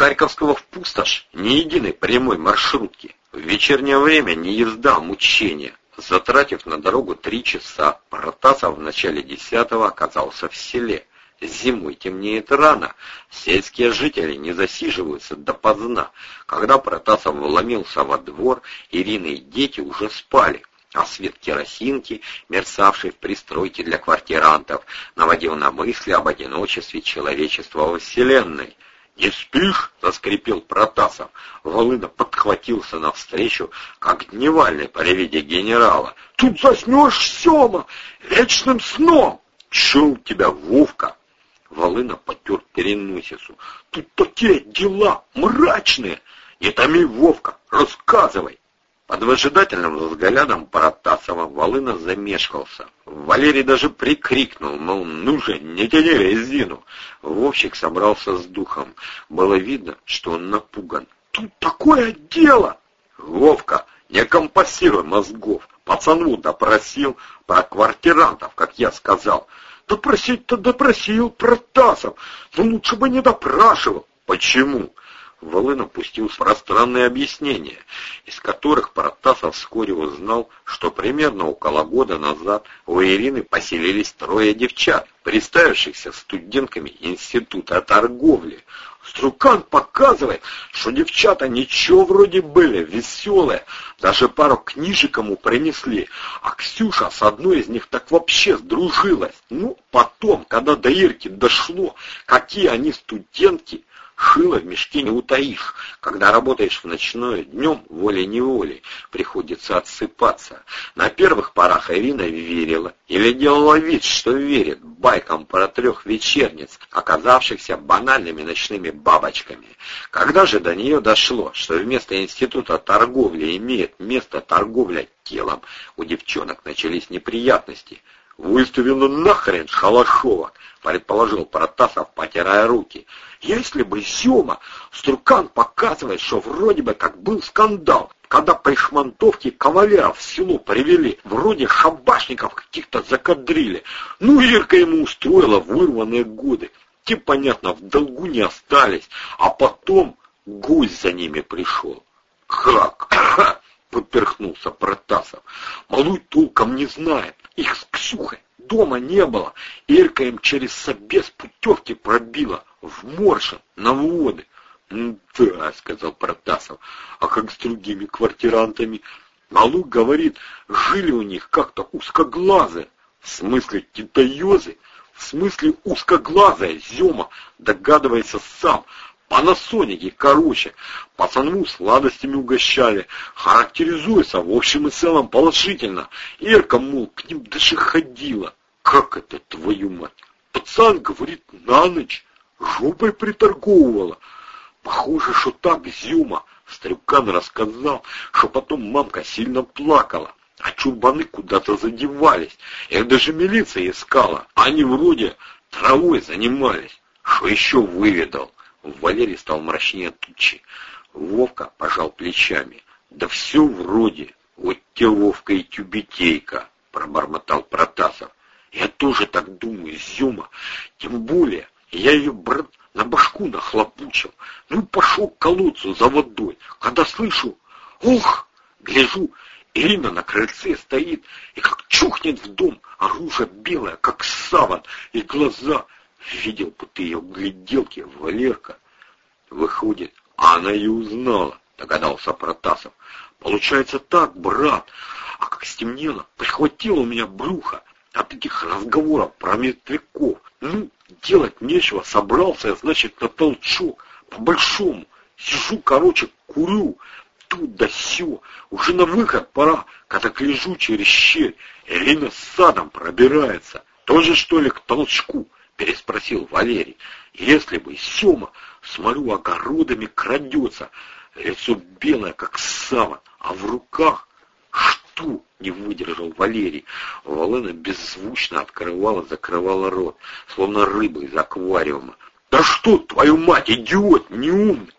Харьковского в пустошь ни единой прямой маршрутки. В вечернее время не езда, а мучение. Затратив на дорогу три часа, Протасов в начале десятого оказался в селе. Зимой темнеет рано, сельские жители не засиживаются допоздна. Когда Протасов вломился во двор, Ирина и дети уже спали, а свет керосинки, мерцавший в пристройке для квартирантов, наводил на мысли об одиночестве человечества во Вселенной. «Не спишь?» — заскрипел Протасов. Волына подхватился навстречу, как дневальный при виде генерала. «Тут заснешь, Сема, вечным сном!» «Че у тебя, Вовка?» Волына потер переносицу. «Тут такие дела мрачные! Не томи, Вовка, рассказывай!» Под выжидательным взглядом Паратасова Волына замешкался. Валерий даже прикрикнул, мол, ну же, не тяни резину. Вовчик собрался с духом. Было видно, что он напуган. «Тут такое дело!» «Вовка, не компассируй мозгов. Пацану допросил про квартирантов, как я сказал. Допросить-то допросил Протасов, но лучше бы не допрашивал. Почему? Волын опустился в пространные объяснения, из которых Протасов вскоре узнал, что примерно около года назад у Ирины поселились трое девчат, представившихся студентками Института торговли. Струкан показывает, что девчата ничего вроде были, веселые, даже пару книжек ему принесли, а Ксюша с одной из них так вообще сдружилась. Ну, потом, когда до Ирки дошло, какие они студентки, Шило в мешке не утаишь. Когда работаешь в ночное, днем волей-неволей приходится отсыпаться. На первых порах Ирина верила или делала вид, что верит байкам про трех вечерниц, оказавшихся банальными ночными бабочками. Когда же до нее дошло, что вместо института торговли имеет место торговля телом, у девчонок начались неприятности. «Выставила нахрен Халашова!» — предположил Протасов, потирая руки. «Если бы Зюма, Струкан показывает, что вроде бы как был скандал, когда при шмантовке кавалеров в село привели, вроде шабашников каких-то закадрили. Ну, Ирка ему устроила вырванные годы. Те, понятно, в долгу не остались, а потом гость за ними пришел». «Как?» — поперхнулся Протасов. «Малуй толком не знает. Их с Ксюхой дома не было. Ирка им через собес путевки пробила в Моршин на воды. «Да», — сказал Протасов, — «а как с другими квартирантами?» Малук говорит, жили у них как-то узкоглазые. В смысле китаёзы? В смысле узкоглазая, Зёма, догадывается сам. Панасоники, короче, пацану сладостями угощали, характеризуется в общем и целом положительно. Ирка, мол, к ним даже ходила. Как это, твою мать? Пацан, говорит, на ночь жопой приторговывала. Похоже, что так Зюма. Стрюкан рассказал, что потом мамка сильно плакала, а чурбаны куда-то задевались. Их даже милиция искала. Они вроде травой занимались. Что еще выведал? Валерий стал мрачнее тучи. Вовка пожал плечами. «Да все вроде. Вот те Вовка и тюбетейка», — пробормотал Протасов. «Я тоже так думаю, Зюма. Тем более, я ее, брат, на башку нахлопучил. Ну, пошел к колодцу за водой. Когда слышу, ох, гляжу, Ирина на крыльце стоит и как чухнет в дом, оружие белое, как саван, и глаза Видел бы ты ее гляделки, Валерка. Выходит, она и узнала, догадался Протасов. Получается так, брат. А как стемнело, прихватило у меня брюхо от этих разговоров про мертвяков. Ну, делать нечего, собрался я, значит, на толчок, по-большому. Сижу, короче, курю, тут да сё, уже на выход пора, когда гляжу через щель, Ирина с садом пробирается. Тоже, что ли, к толчку? Переспросил Валерий. Если бы Сема, смотрю, огородами крадется, лицо белое, как сава, а в руках что? Не выдержал Валерий. Волына беззвучно открывала, закрывала рот, словно рыба из аквариума. «Да что, твою мать, идиот, неумный!»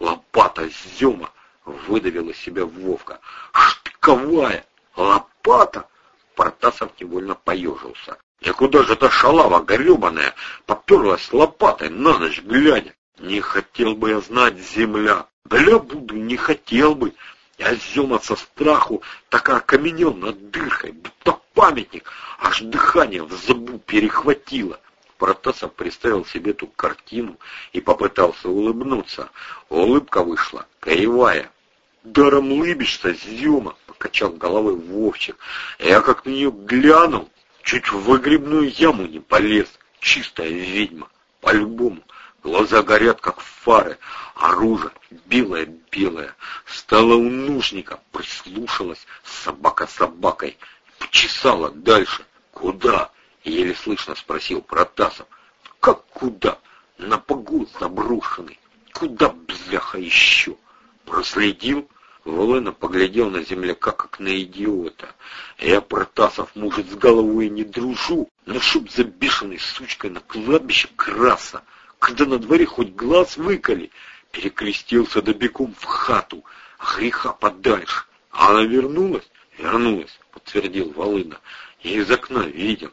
«Лопата Зема!» — выдавила себя Вовка. «Штыковая! Лопата!» Протасов невольно поежился. И куда же та шалава гребаная поперлась лопатой на ночь глядя? Не хотел бы я знать, земля. Бля буду, не хотел бы. Я зема со страху так окаменел над дыркой, будто памятник, аж дыхание в зубу перехватило. Протасов представил себе эту картину и попытался улыбнуться. Улыбка вышла кривая. «Даром лыбишься, Зюма!» — покачал головой Вовчик. Я как на нее глянул, чуть в выгребную яму не полез. Чистая ведьма, по-любому. Глаза горят, как фары, оружие белое-белое. Стала у нужника, прислушалась, собака собакой, почесала дальше. Куда? Еле слышно спросил Протасов. Как куда? На погод заброшенный. Куда, бляха, еще? Проследил? Волына поглядел на земляка, как на идиота. Я, Протасов, может, с головой не дружу, но чтоб за бешеной сучкой на кладбище краса, когда на дворе хоть глаз выколи, перекрестился добеком в хату, а греха подальше. А она вернулась? Вернулась, подтвердил Волына. Я из окна видел.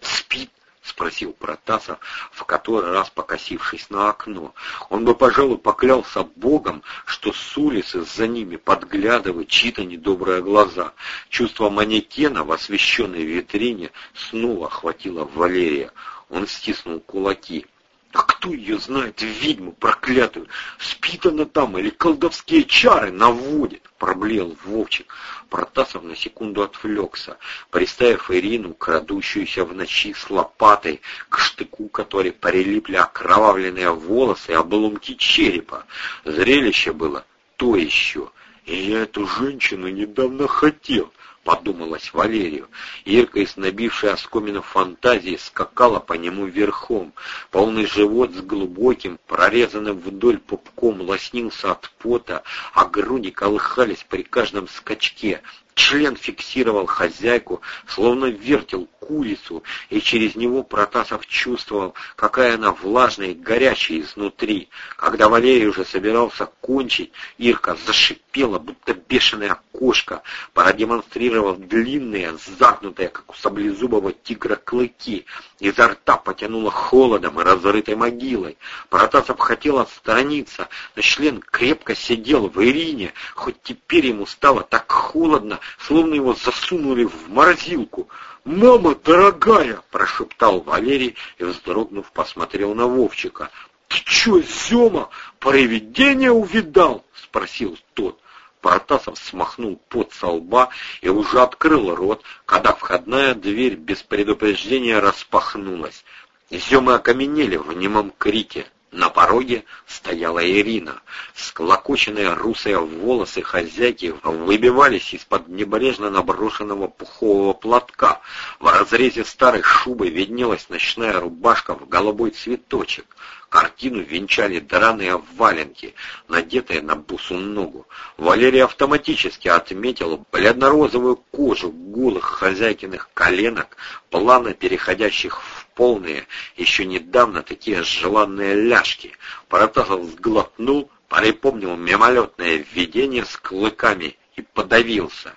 Спит? — спросил Протасов, в который раз покосившись на окно. Он бы, пожалуй, поклялся Богом, что с улицы за ними подглядывают чьи-то недобрые глаза. Чувство манекена в освещенной витрине снова охватило Валерия. Он стиснул кулаки. Кто ее знает, ведьму проклятую? Спит она там или колдовские чары наводит? Проблеял Вовчик. Протасов на секунду отвлекся, приставив Ирину, крадущуюся в ночи с лопатой, к штыку которой прилипли окровавленные волосы и обломки черепа. Зрелище было то еще. И я эту женщину недавно хотел подумалось Валерию. Ирка, из набившей оскомину фантазии, скакала по нему верхом. Полный живот с глубоким, прорезанным вдоль пупком, лоснился от пота, а груди колыхались при каждом скачке. Член фиксировал хозяйку, словно вертел курицу, и через него Протасов чувствовал, какая она влажная и горячая изнутри. Когда Валерий уже собирался кончить, Ирка зашипела, будто бешеная кошка, продемонстрировав длинные, загнутые, как у саблезубого тигра, клыки. Изо рта потянуло холодом и разрытой могилой. Протасов хотел отстраниться, но член крепко сидел в Ирине, хоть теперь ему стало так холодно, словно его засунули в морозилку. «Мама дорогая!» — прошептал Валерий и, вздрогнув, посмотрел на Вовчика. «Ты чё, Зёма, привидение увидал?» — спросил тот. Протасов смахнул пот со лба и уже открыл рот, когда входная дверь без предупреждения распахнулась. Зёмы окаменели в немом крике. На пороге стояла Ирина. Склокоченные русые волосы хозяйки выбивались из-под небрежно наброшенного пухового платка. В разрезе старой шубы виднелась ночная рубашка в голубой цветочек. Картину венчали драные валенки, надетые на бусу ногу. Валерий автоматически отметил бледно-розовую кожу голых хозяйкиных коленок, плавно переходящих в полные, еще недавно такие желанные ляжки. Протасов сглотнул, припомнил мимолетное видение с клыками и подавился.